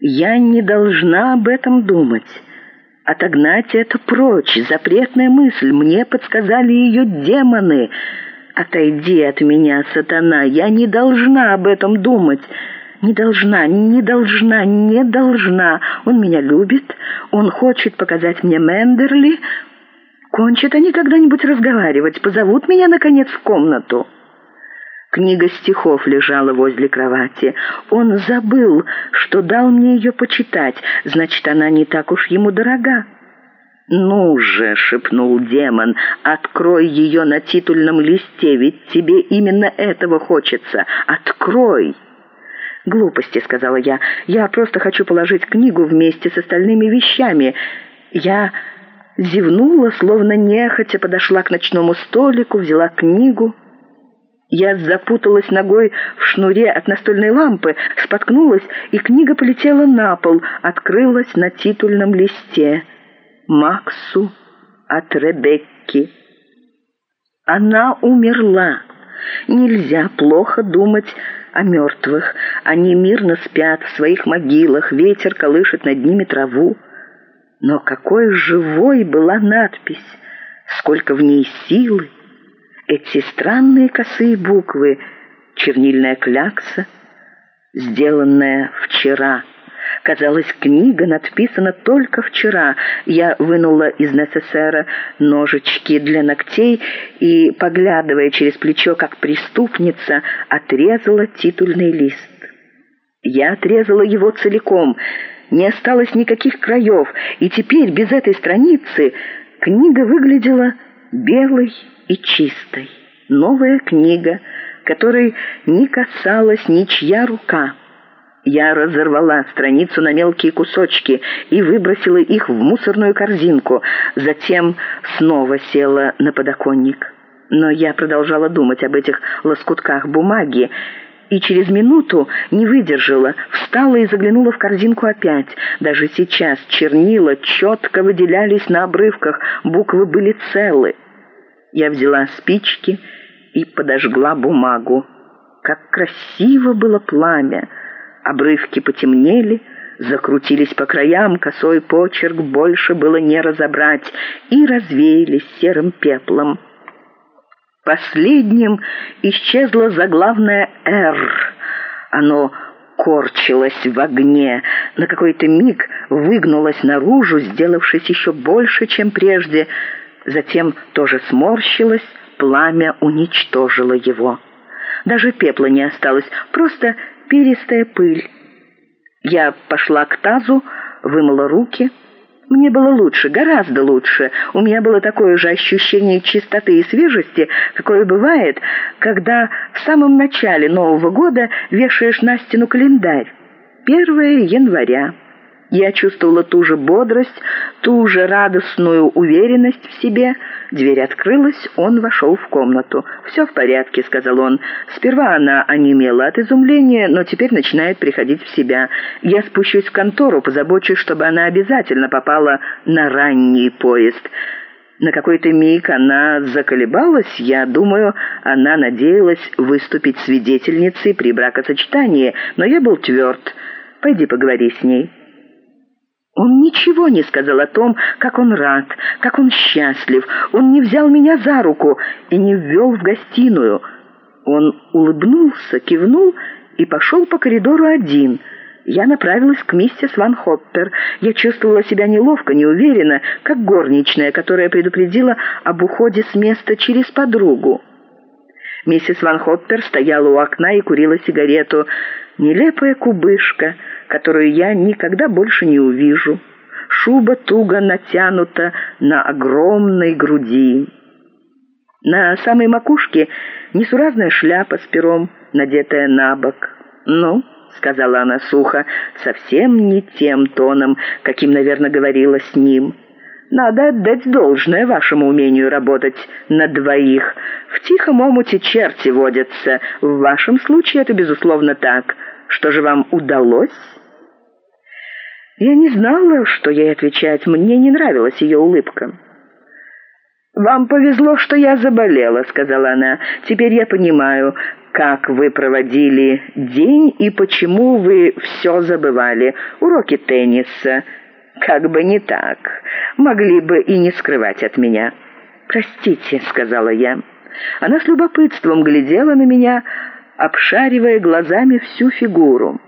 Я не должна об этом думать. Отогнать это прочь, запретная мысль, мне подсказали ее демоны. Отойди от меня, сатана, я не должна об этом думать. Не должна, не должна, не должна. Он меня любит, он хочет показать мне Мендерли. Кончат они когда-нибудь разговаривать, позовут меня, наконец, в комнату. Книга стихов лежала возле кровати. Он забыл, что дал мне ее почитать, значит, она не так уж ему дорога. «Ну же», — шепнул демон, — «открой ее на титульном листе, ведь тебе именно этого хочется. Открой!» «Глупости», — сказала я. «Я просто хочу положить книгу вместе с остальными вещами. Я зевнула, словно нехотя подошла к ночному столику, взяла книгу». Я запуталась ногой в шнуре от настольной лампы, споткнулась, и книга полетела на пол, открылась на титульном листе. «Максу от Ребекки». Она умерла. Нельзя плохо думать о мертвых. Они мирно спят в своих могилах, ветер колышет над ними траву. Но какой живой была надпись, сколько в ней силы! Эти странные косые буквы, чернильная клякса, сделанная вчера. Казалось, книга надписана только вчера. Я вынула из НССР ножички для ногтей и, поглядывая через плечо, как преступница, отрезала титульный лист. Я отрезала его целиком, не осталось никаких краев, и теперь без этой страницы книга выглядела белой и чистой. Новая книга, которой не касалась ничья рука. Я разорвала страницу на мелкие кусочки и выбросила их в мусорную корзинку, затем снова села на подоконник. Но я продолжала думать об этих лоскутках бумаги, и через минуту не выдержала, встала и заглянула в корзинку опять. Даже сейчас чернила четко выделялись на обрывках, буквы были целы. Я взяла спички и подожгла бумагу. Как красиво было пламя! Обрывки потемнели, закрутились по краям, косой почерк больше было не разобрать, и развеялись серым пеплом. Последним исчезло заглавное «Р». Оно корчилось в огне, на какой-то миг выгнулось наружу, сделавшись еще больше, чем прежде — затем тоже сморщилось, пламя уничтожило его. Даже пепла не осталось, просто перистая пыль. Я пошла к тазу, вымыла руки. Мне было лучше, гораздо лучше. У меня было такое же ощущение чистоты и свежести, какое бывает, когда в самом начале Нового года вешаешь на стену календарь. 1 января. Я чувствовала ту же бодрость, ту же радостную уверенность в себе. Дверь открылась, он вошел в комнату. «Все в порядке», — сказал он. «Сперва она онемела от изумления, но теперь начинает приходить в себя. Я спущусь в контору, позабочусь, чтобы она обязательно попала на ранний поезд». На какой-то миг она заколебалась, я думаю, она надеялась выступить свидетельницей при бракосочетании, но я был тверд. «Пойди поговори с ней». Он ничего не сказал о том, как он рад, как он счастлив. Он не взял меня за руку и не ввел в гостиную. Он улыбнулся, кивнул и пошел по коридору один. Я направилась к миссис Ван Хоппер. Я чувствовала себя неловко, неуверенно, как горничная, которая предупредила об уходе с места через подругу. Миссис Ван Хоппер стояла у окна и курила сигарету. Нелепая кубышка — которую я никогда больше не увижу. Шуба туго натянута на огромной груди. На самой макушке несуразная шляпа с пером, надетая на бок. «Ну», — сказала она сухо, совсем не тем тоном, каким, наверное, говорила с ним. «Надо отдать должное вашему умению работать на двоих. В тихом омуте черти водятся. В вашем случае это, безусловно, так. Что же вам удалось?» Я не знала, что ей отвечать. Мне не нравилась ее улыбка. «Вам повезло, что я заболела», — сказала она. «Теперь я понимаю. как вы проводили день и почему вы все забывали. Уроки тенниса. Как бы не так. Могли бы и не скрывать от меня». «Простите», — сказала я. Она с любопытством глядела на меня, обшаривая глазами всю фигуру.